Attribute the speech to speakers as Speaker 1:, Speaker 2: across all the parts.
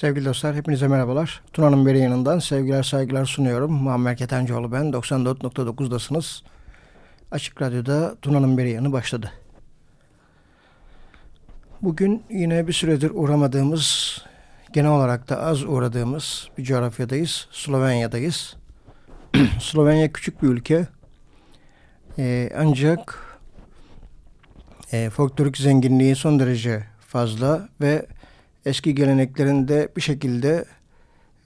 Speaker 1: Sevgili dostlar hepinize merhabalar. Tuna'nın beri yanından sevgiler saygılar sunuyorum. Muammer Ketencoğlu ben 94.9'dasınız. Açık Radyo'da Tuna'nın beri yanı başladı. Bugün yine bir süredir uğramadığımız, genel olarak da az uğradığımız bir coğrafyadayız. Slovenya'dayız. Slovenya küçük bir ülke. Ee, ancak e, folklorik zenginliği son derece fazla ve eski geleneklerinde bir şekilde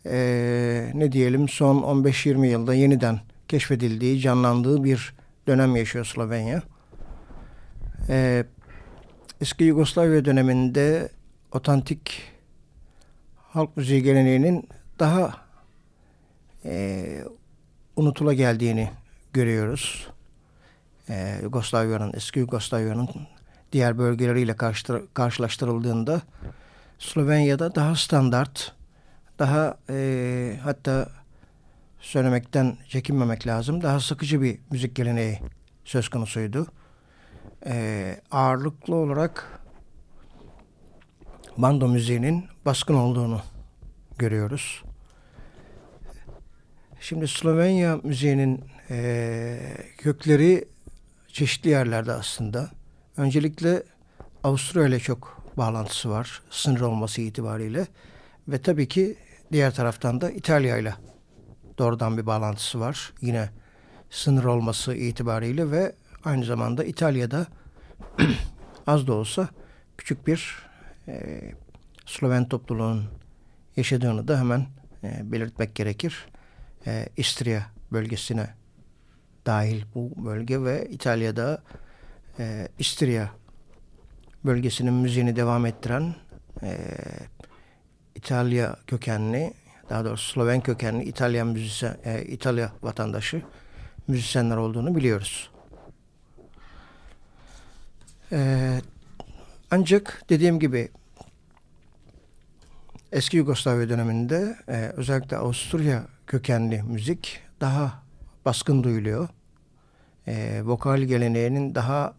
Speaker 1: e, ne diyelim son 15-20 yılda yeniden keşfedildiği, canlandığı bir dönem yaşıyor Slovenya. E, eski Yugoslavya döneminde otantik halk müziği geleneğinin daha e, unutula geldiğini görüyoruz. E, Yugoslavya'nın, eski Yugoslavya'nın diğer bölgeleriyle karşılaştırıldığında Slovenya'da daha standart, daha e, hatta söylemekten çekinmemek lazım. Daha sıkıcı bir müzik geleneği söz konusuydu. e, ağırlıklı olarak bando müziğinin baskın olduğunu görüyoruz. Şimdi Slovenya müziğinin e, kökleri çeşitli yerlerde aslında. Öncelikle Avusturya ile çok bağlantısı var sınır olması itibariyle. Ve tabii ki diğer taraftan da İtalya ile doğrudan bir bağlantısı var. Yine sınır olması itibariyle ve aynı zamanda İtalya'da az da olsa küçük bir e, Sloven topluluğun yaşadığını da hemen e, belirtmek gerekir. E, İstrya bölgesine dahil bu bölge ve İtalya'da e, İstrya bölgesinin müziğini devam ettiren e, İtalya kökenli daha doğrusu Sloven kökenli İtalyan müzisyen, e, İtalya vatandaşı müzisyenler olduğunu biliyoruz. E, ancak dediğim gibi eski Yugoslavya döneminde e, özellikle Avusturya kökenli müzik daha baskın duyuluyor. E, vokal geleneğinin daha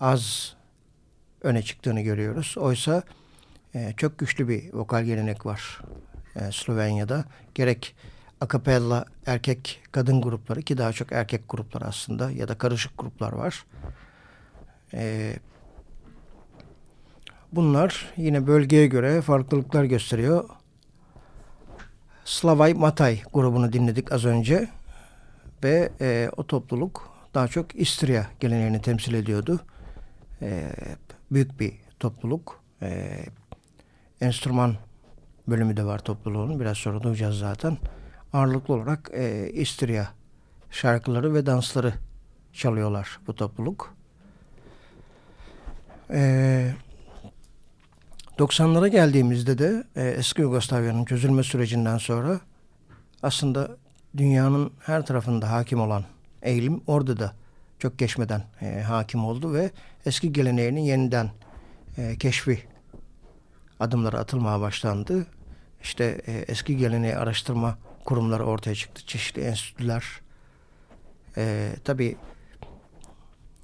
Speaker 1: az öne çıktığını görüyoruz. Oysa e, çok güçlü bir vokal gelenek var e, Slovenya'da. Gerek akapella erkek kadın grupları ki daha çok erkek gruplar aslında ya da karışık gruplar var. E, bunlar yine bölgeye göre farklılıklar gösteriyor. Slavay Matay grubunu dinledik az önce ve e, o topluluk daha çok İstrya geleneğini temsil ediyordu. E, büyük bir topluluk. E, enstrüman bölümü de var topluluğun. Biraz sonra duyacağız zaten. Ağırlıklı olarak e, İstrya şarkıları ve dansları çalıyorlar bu topluluk. E, 90'lara geldiğimizde de e, eski Yugoslavya'nın çözülme sürecinden sonra aslında dünyanın her tarafında hakim olan eğilim orada da çok geçmeden e, hakim oldu ve eski geleneğinin yeniden e, keşfi adımları atılmaya başlandı. İşte e, eski geleneği araştırma kurumları ortaya çıktı. Çeşitli enstitüler. E, tabii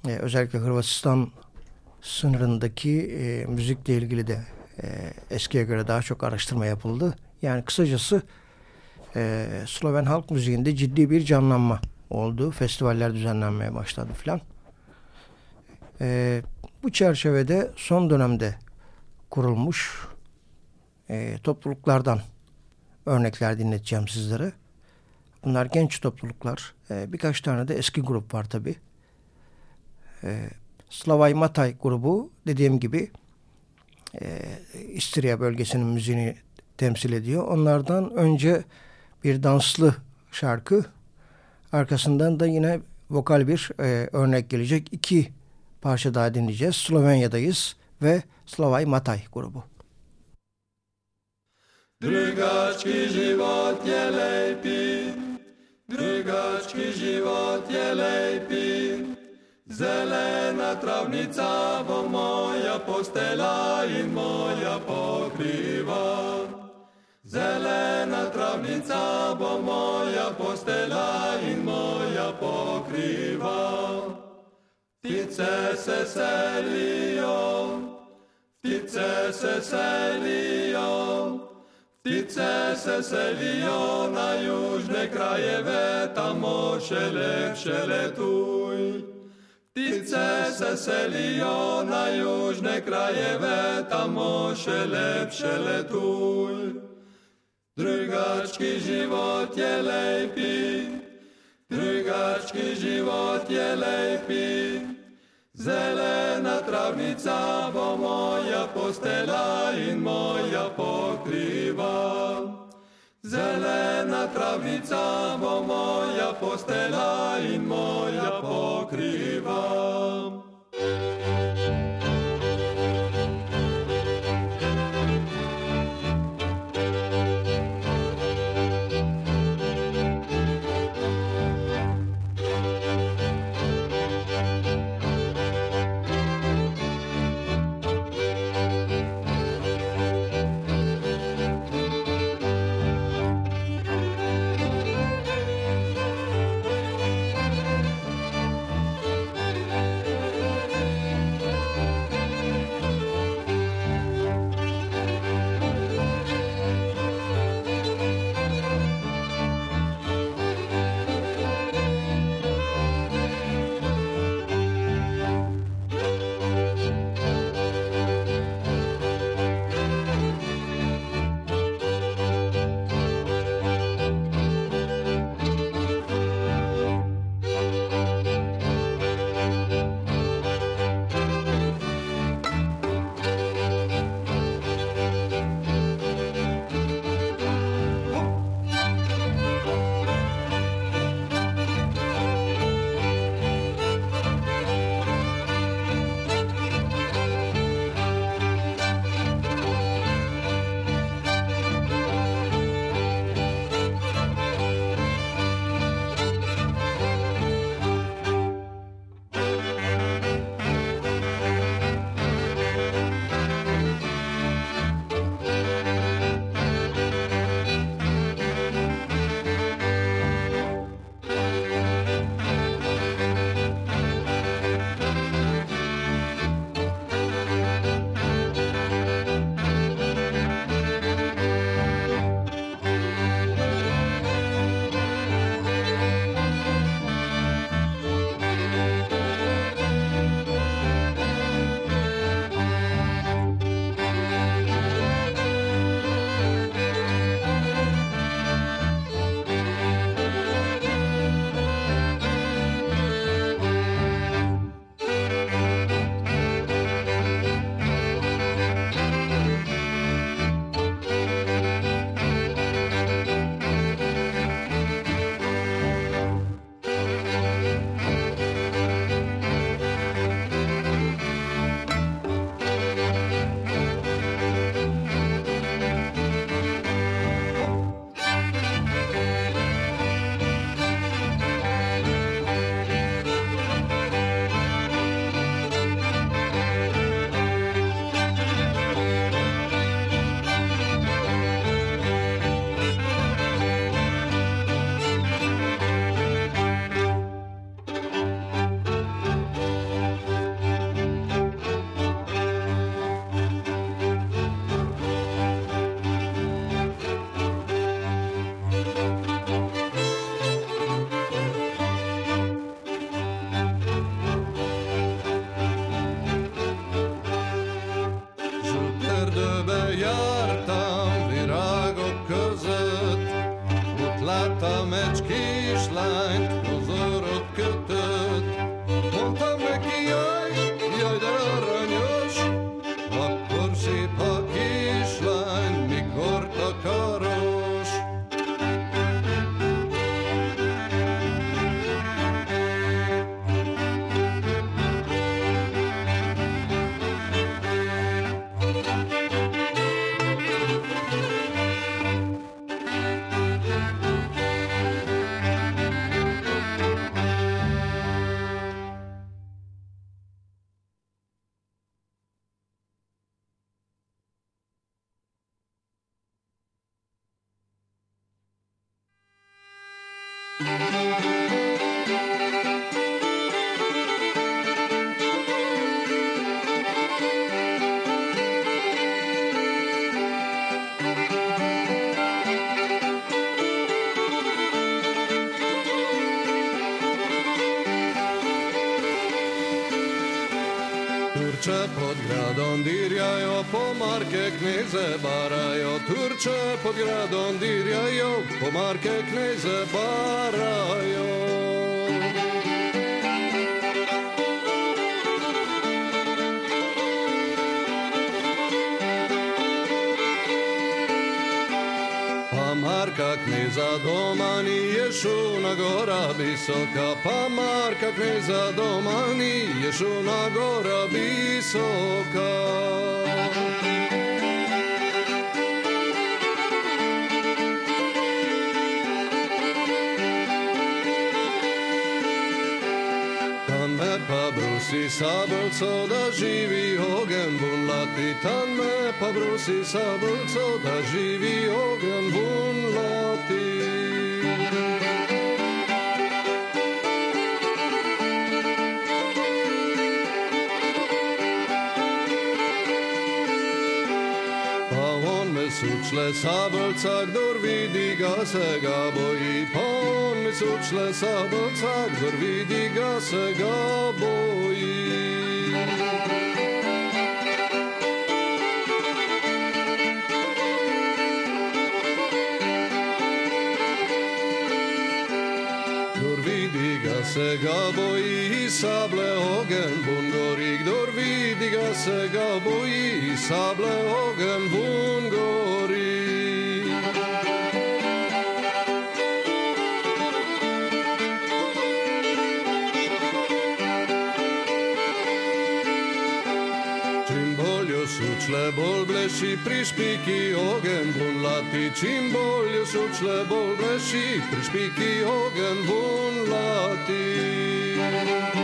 Speaker 1: e, özellikle Hırvatistan sınırındaki e, müzikle ilgili de e, eskiye göre daha çok araştırma yapıldı. Yani kısacası e, Sloven halk müziğinde ciddi bir canlanma oldu. Festivaller düzenlenmeye başladı filan. E, bu çerçevede son dönemde kurulmuş e, topluluklardan örnekler dinleteceğim sizlere. Bunlar genç topluluklar. E, birkaç tane de eski grup var tabi. E, Slavay Matay grubu dediğim gibi e, İstirya bölgesinin müziğini temsil ediyor. Onlardan önce bir danslı şarkı arkasından da yine vokal bir e, örnek gelecek. İki parça daha dinleyeceğiz. Slovenya'dayız ve Slavaj Mataj grubu.
Speaker 2: Drugački život je lepi, drugački život je lepi. Zelena travnica bo moja postela in moja pokriva. Zelena travnica bo moja postela in moja pokriva. Ptice se selijo, ptice se selijo, ptice se selijo na južne krajeve, tamo še lepše letuj. Ptice se selijo na južne krajeve, tamo še lepše letuj. Drugački život je lepi, drugački život je lepi. Zelena travnica bo moja postela in moja pokriva. Zelena travnica bo moja postela in moja pokriva.
Speaker 3: vergonha. visoká pamárka, kreisā domāni, iešuna gora visoká. me pabrusi sa brco da živi ogen bunlati. Tan me pa brusi brco da živi ogen bunlati. sučle sabolca, kdor vidi ga, se ga boji. Pomni sučle sabolca, sable ogen bungori, kdor vidi ga se sable ogen bungori. oči prišpiki ogen vun, lati čim bolj još učle bolj breši, prišpiki ogen vun lati.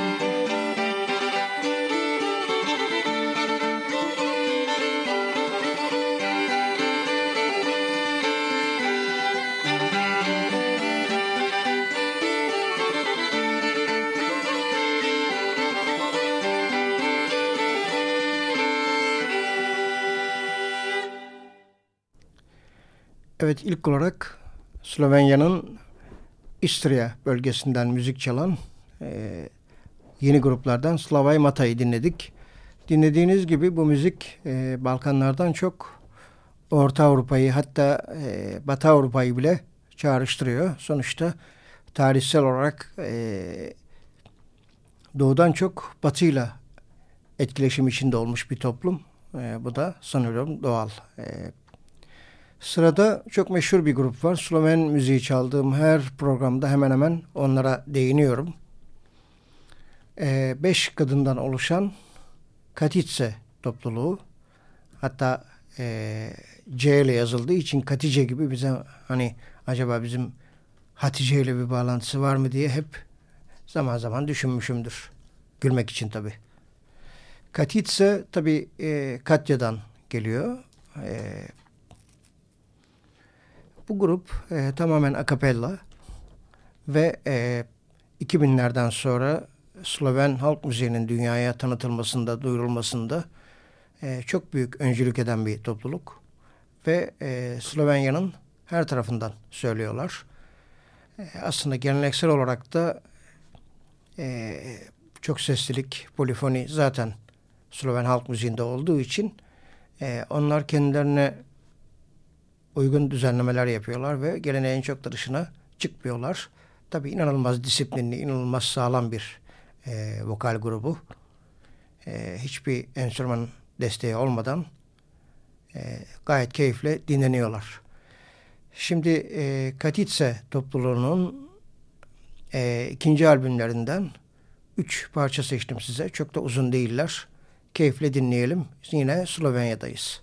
Speaker 1: Evet ilk olarak Slovenya'nın İstrya bölgesinden müzik çalan e, yeni gruplardan Slavay Mata'yı dinledik. Dinlediğiniz gibi bu müzik e, Balkanlardan çok Orta Avrupa'yı hatta e, Batı Avrupa'yı bile çağrıştırıyor. Sonuçta tarihsel olarak e, doğudan çok batıyla etkileşim içinde olmuş bir toplum. E, bu da sanıyorum doğal. E, Sırada çok meşhur bir grup var. Sloven müziği çaldığım her programda hemen hemen onlara değiniyorum. Ee, beş kadından oluşan Katice topluluğu. Hatta e, C ile yazıldığı için Katice gibi bize hani acaba bizim Hatice ile bir bağlantısı var mı diye hep zaman zaman düşünmüşümdür. Gülmek için tabii. Katice tabii e, Katya'dan geliyor. E, bu grup e, tamamen akapella ve e, 2000'lerden sonra Sloven halk müziğinin dünyaya tanıtılmasında, duyurulmasında e, çok büyük öncülük eden bir topluluk. Ve e, Slovenya'nın her tarafından söylüyorlar. E, aslında geleneksel olarak da e, çok seslilik, polifoni zaten Sloven halk müziğinde olduğu için e, onlar kendilerine
Speaker 4: uygun düzenlemeler yapıyorlar ve geleneğin çok da dışına çıkmıyorlar. Tabii inanılmaz disiplinli, inanılmaz sağlam bir e, vokal grubu. E, hiçbir enstrüman desteği olmadan e, gayet keyifle dinleniyorlar. Şimdi e, Katitse topluluğunun e, ikinci albümlerinden üç parça seçtim size. Çok da uzun değiller. Keyifle dinleyelim. Yine Slovenya'dayız.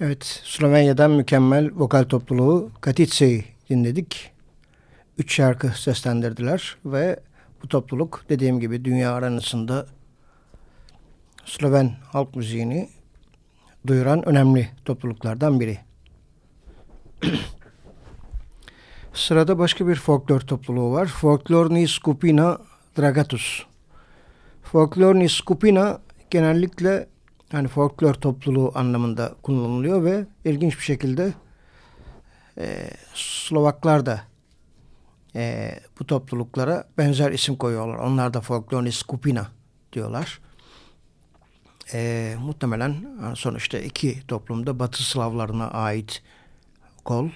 Speaker 1: Evet, Slovenya'dan mükemmel vokal topluluğu Katitse'yi dinledik. Üç şarkı seslendirdiler ve bu topluluk dediğim gibi dünya aranasında Sloven halk müziğini duyuran önemli topluluklardan biri. Sırada başka bir folklor topluluğu var. Folklorni Skupina Dragatus. Folklorni Skupina genellikle yani folklor topluluğu anlamında kullanılıyor ve ilginç bir şekilde e, Slovaklar da e, bu topluluklara benzer isim koyuyorlar. Onlar da folklorni Skupina diyorlar. E, muhtemelen yani sonuçta iki toplumda Batı Slavlarına ait kol.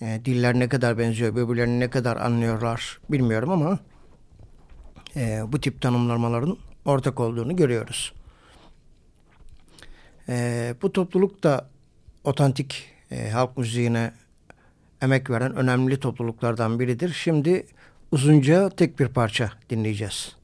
Speaker 1: E, diller ne kadar benziyor, birbirlerini ne kadar anlıyorlar bilmiyorum ama e, bu tip tanımlamaların ortak olduğunu görüyoruz. E, bu topluluk da otantik e, halk müziğine emek veren önemli topluluklardan biridir. Şimdi uzunca tek bir parça dinleyeceğiz.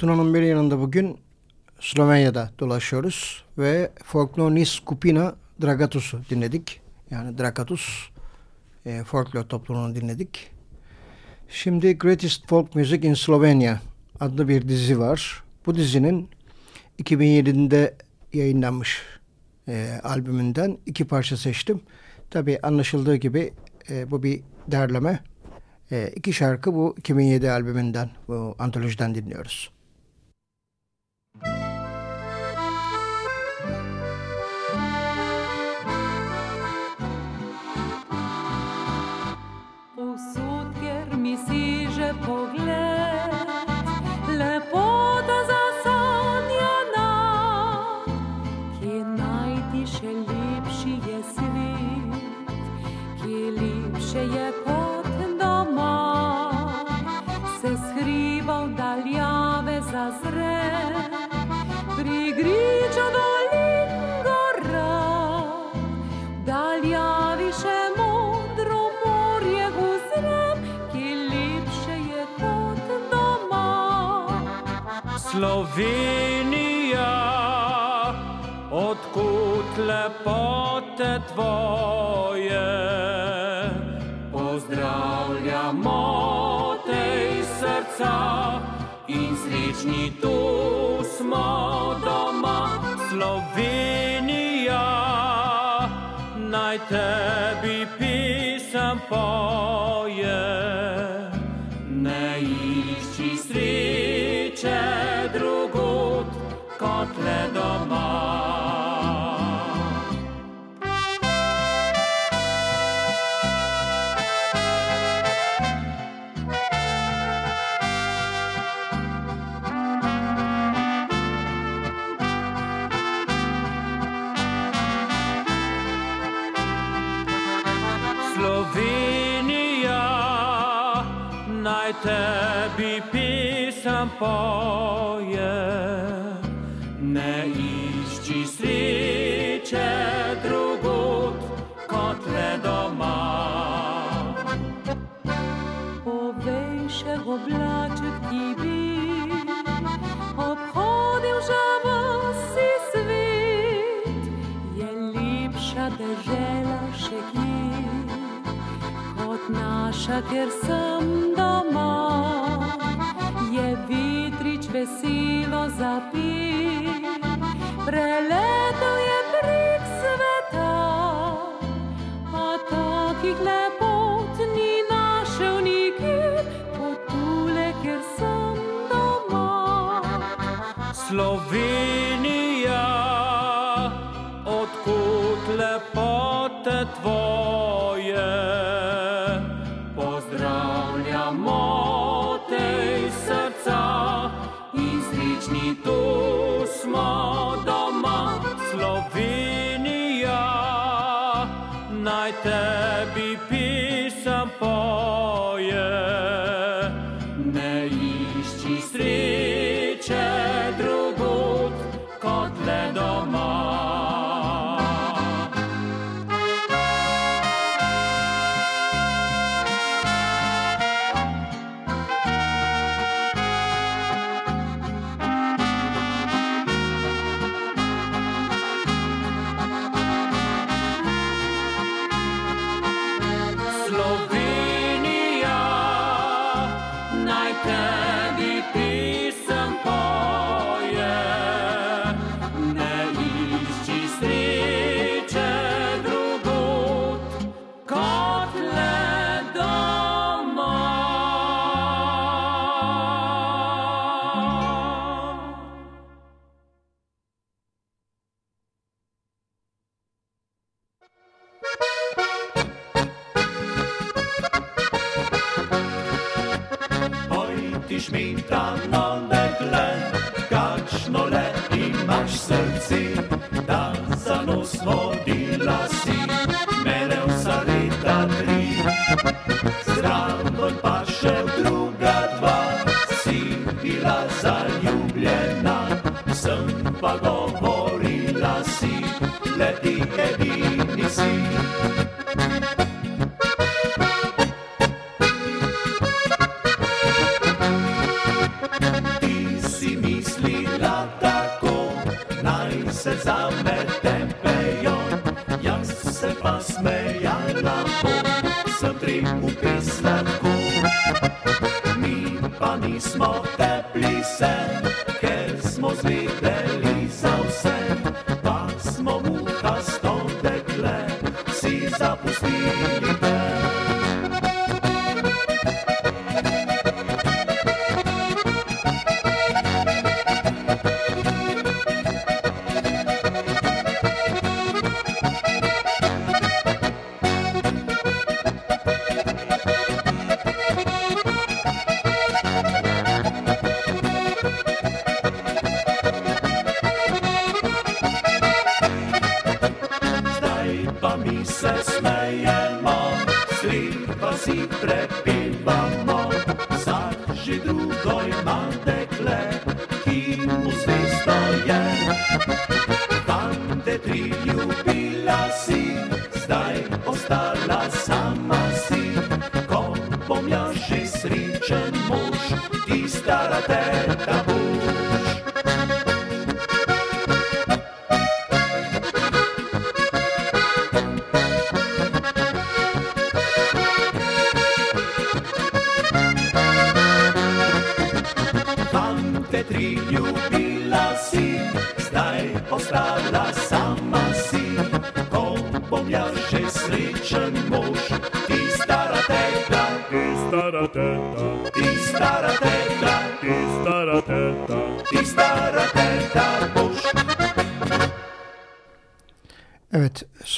Speaker 1: Tuna'nın bir yanında bugün Slovenya'da dolaşıyoruz ve Folklonis Skupina Dragatus'u dinledik. Yani Dragatus e, folklor topluluğunu dinledik. Şimdi Greatest Folk Music in Slovenia adlı bir dizi var. Bu dizinin 2007'de yayınlanmış e, albümünden iki parça seçtim. Tabi anlaşıldığı gibi e, bu bir derleme. E, iki şarkı bu 2007 albümünden, bu antolojiden dinliyoruz.
Speaker 5: Slovenija, odkud lepote tvoje, pozdravljamo te iz srca in srečni tu smo doma. Slovenija, naj tebi pisem poje, ne išči sreče.
Speaker 6: Slovenia, night be peace and poje. hiša, ker sem doma, je vitrič veselo zapil. Preletel je prek sveta,
Speaker 5: a takih ne.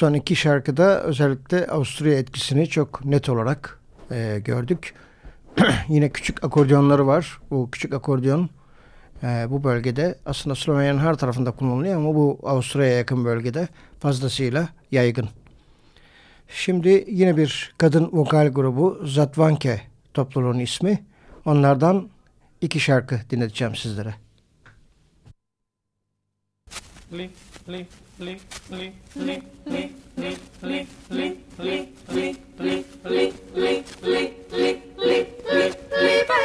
Speaker 1: Son iki şarkıda özellikle Avusturya etkisini çok net olarak e, gördük. Yine küçük akordeonları var. Bu küçük akordeon e, bu bölgede aslında Slovenya'nın her tarafında kullanılıyor ama bu Avusturya'ya yakın bölgede fazlasıyla yaygın. Şimdi yine bir kadın vokal grubu Zatvanke topluluğun ismi. Onlardan iki şarkı dinleteceğim sizlere.
Speaker 5: Li, li, li, li, li, li, li, li, li, li, li, li, li, li, li, li, li, li,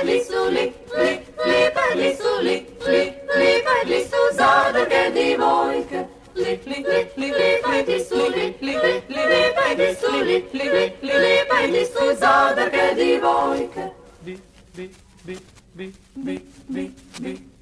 Speaker 4: Lisu, li, li, li, lisu, li, li, li, lisu, zadrge divojke. Li, li, li, li, li, lisu, li, li, li, li, lisu, li, li, li, li, lisu, zadrge divojke.
Speaker 5: bi, bi, bi, bi, bi, bi, bi,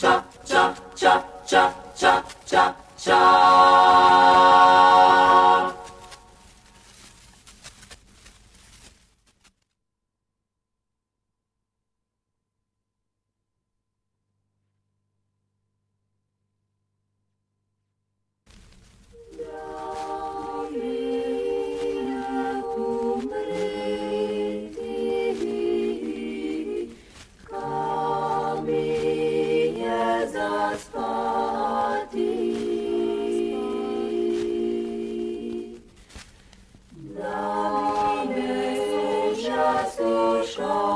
Speaker 4: Ciao, ciao, ciao, ciao, ciao. show.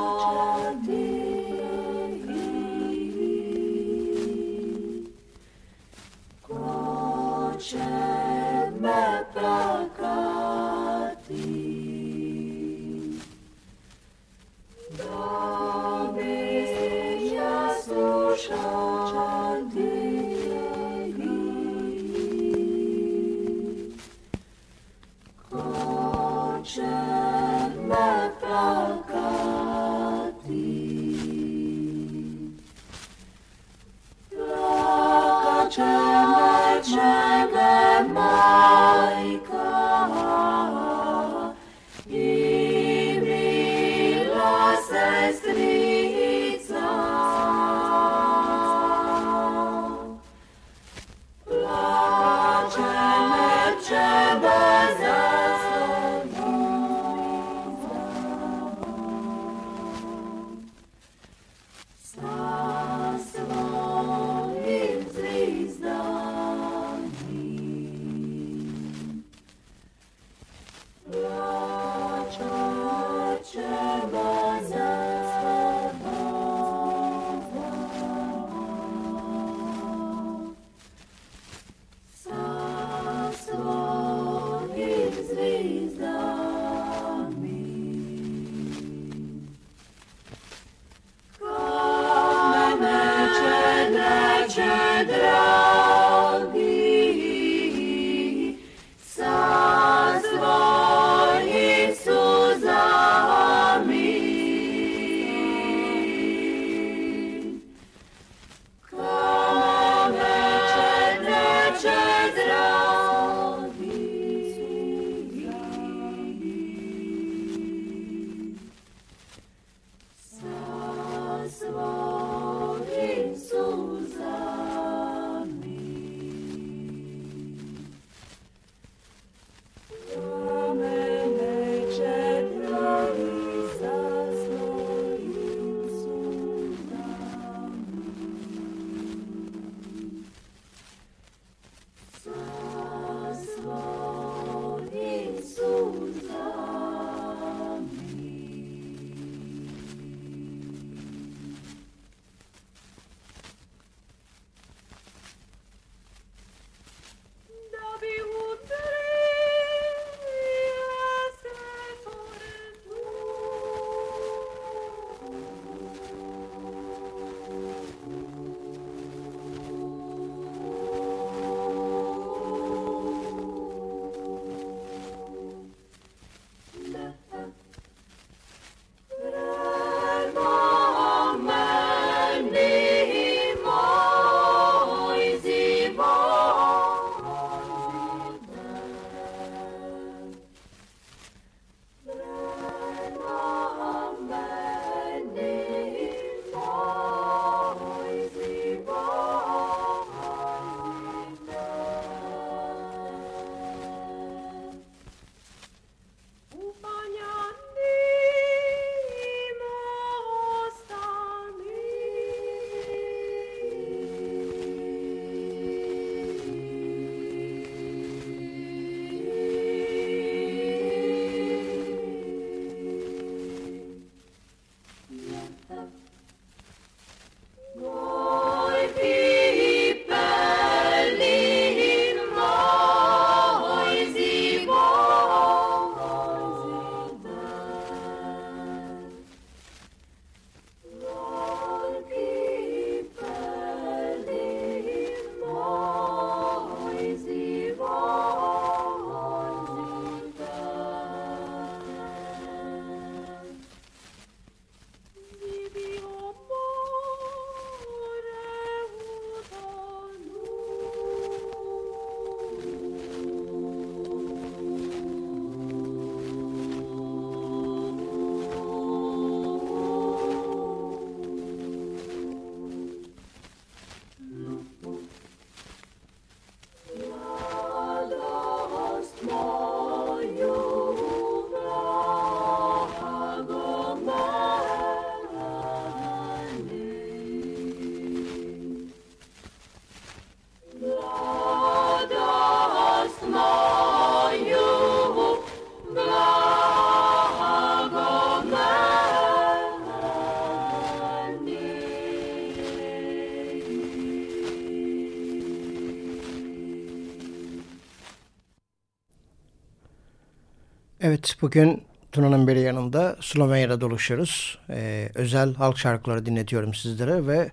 Speaker 1: Evet bugün Tuna'nın biri yanında Slovenya'da doluşuyoruz. Ee, özel halk şarkıları dinletiyorum sizlere ve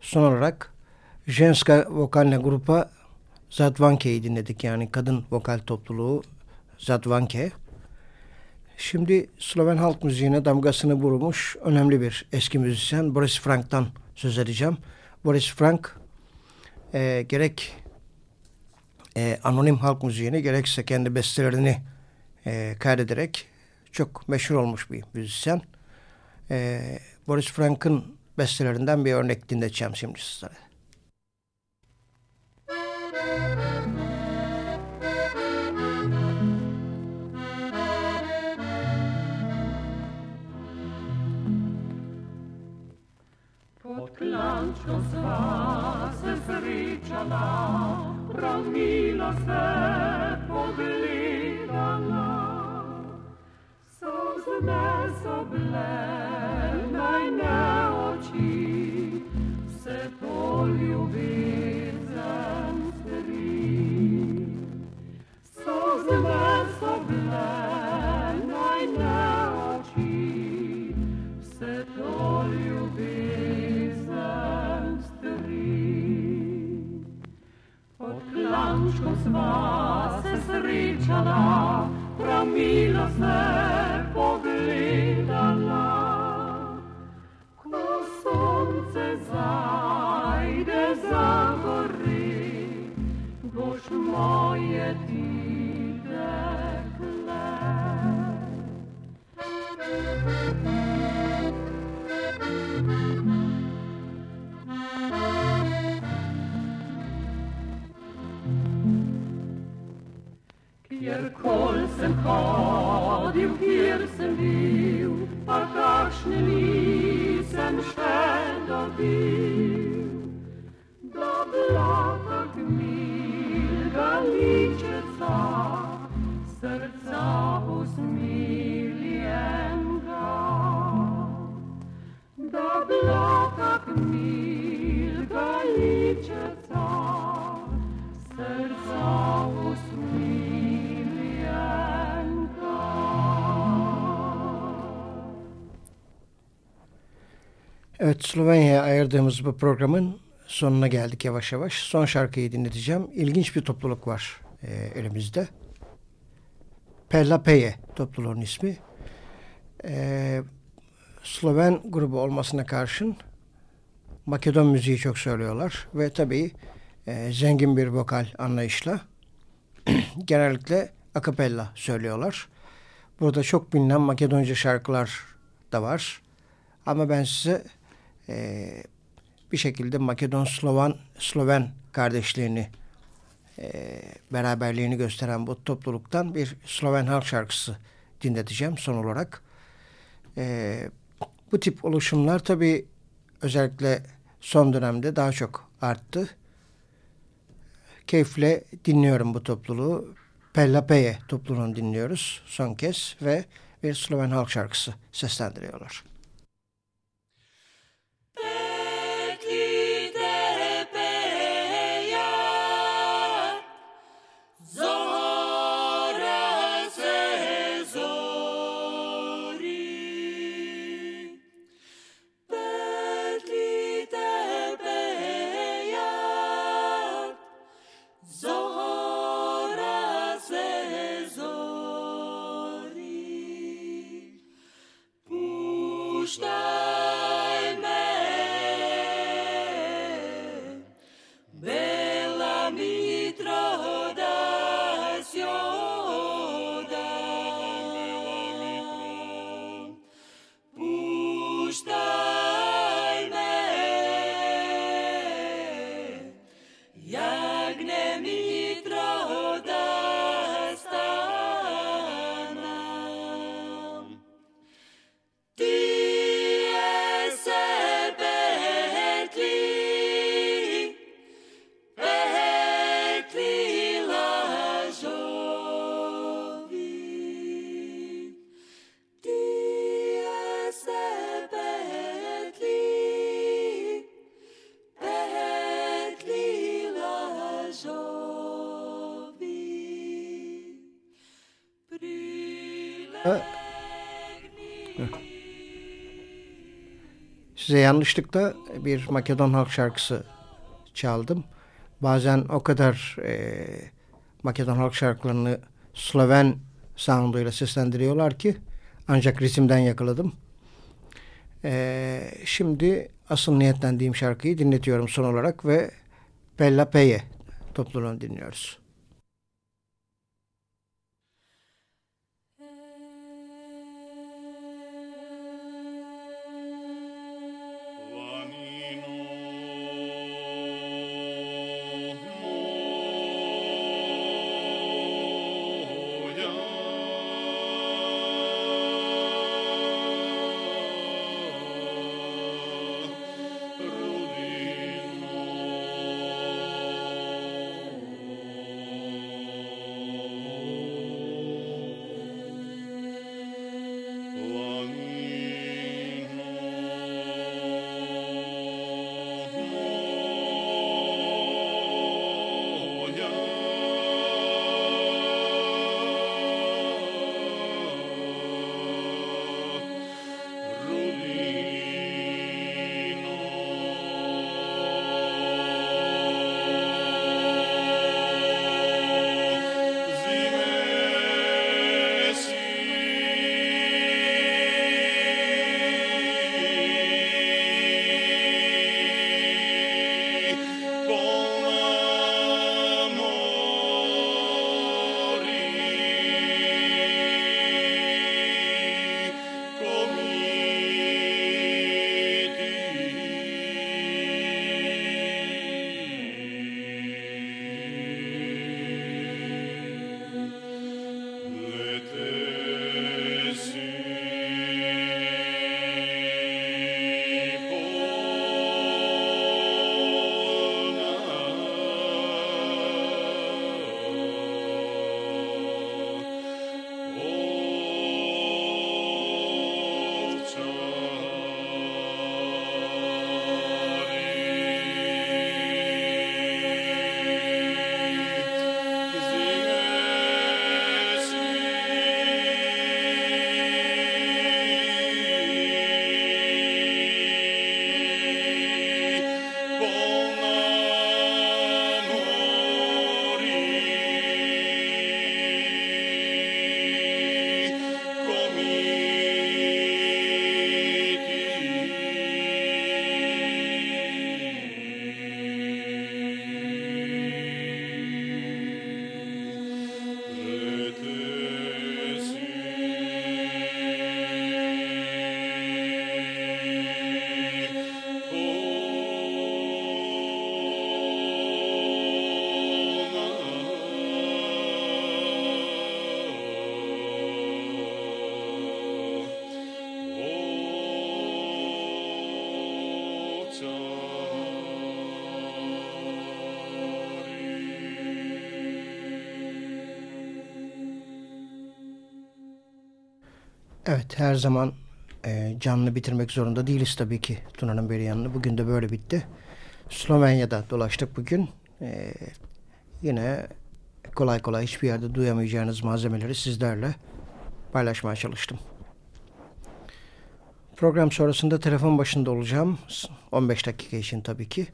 Speaker 1: son olarak Ženska Vokalne Grupa Zadvanke'yi dinledik. Yani kadın vokal topluluğu Zadvanke. Şimdi Sloven halk müziğine damgasını vurmuş önemli bir eski müzisyen Boris Frank'tan söz edeceğim. Boris Frank e, gerek e, anonim halk müziğini gerekse kendi bestelerini e, kaydederek çok meşhur olmuş bir müzisyen. E, Boris Frank'ın bestelerinden bir örnek dinleteceğim şimdi sizlere.
Speaker 6: Klančko sva se srečala, prav se pogledala. Solzne so bile najne oči, vse to ljubezen stri. Solzne so bile najne oči, vse to ljubezen stri. Pod klančko sva se srečala, prav milo Kjerkol sem hodil, kjer sem bil, pa kakšne nisem še dobil.
Speaker 1: Evet Slovenya'ya ayırdığımız bu programın sonuna geldik yavaş yavaş. Son şarkıyı dinleteceğim. İlginç bir topluluk var e, elimizde. Pellapeje topluluğun ismi. E, Sloven grubu olmasına karşın Makedon müziği çok söylüyorlar. Ve tabii e, zengin bir vokal anlayışla genellikle akapella söylüyorlar. Burada çok bilinen Makedonca şarkılar da var. Ama ben size e, bir şekilde Makedon Slovan Sloven kardeşliğini e, beraberliğini gösteren bu topluluktan bir Sloven halk şarkısı dinleteceğim son olarak. E, bu tip oluşumlar tabii özellikle son dönemde daha çok arttı. Keyifle dinliyorum bu topluluğu. Pellapeje topluluğunu dinliyoruz son kez ve bir Sloven halk şarkısı seslendiriyorlar. Size yanlışlıkla bir Makedon halk şarkısı çaldım. Bazen o kadar e, Makedon halk şarkılarını Sloven sounduyla seslendiriyorlar ki ancak ritimden yakaladım. E, şimdi asıl niyetlendiğim şarkıyı dinletiyorum son olarak ve Bella Peye topluluğunu dinliyoruz. Evet her zaman e, canlı bitirmek zorunda değiliz tabii ki Tuna'nın beri yanını. Bugün de böyle bitti. Slovenya'da dolaştık bugün. E, yine kolay kolay hiçbir yerde duyamayacağınız malzemeleri sizlerle paylaşmaya çalıştım. Program sonrasında telefon başında olacağım. 15 dakika için tabii ki.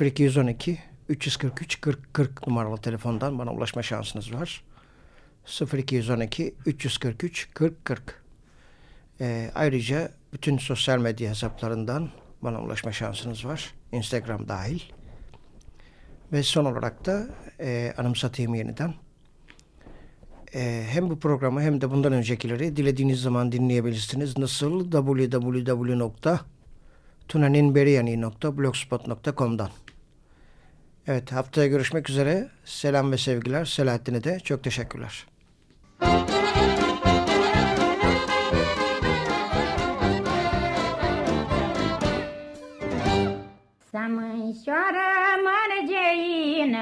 Speaker 1: 0212 343 40 40 numaralı telefondan bana ulaşma şansınız var. 0212 343 40 40. Ee, ayrıca bütün sosyal medya hesaplarından bana ulaşma şansınız var. Instagram dahil. Ve son olarak da e, anımsatayım yeniden. E, hem bu programı hem de bundan öncekileri dilediğiniz zaman dinleyebilirsiniz. Nasıl? www.tunaninberiyani.blogspot.com'dan Evet haftaya görüşmek üzere. Selam ve sevgiler. Selahattin'e de çok teşekkürler.
Speaker 7: Să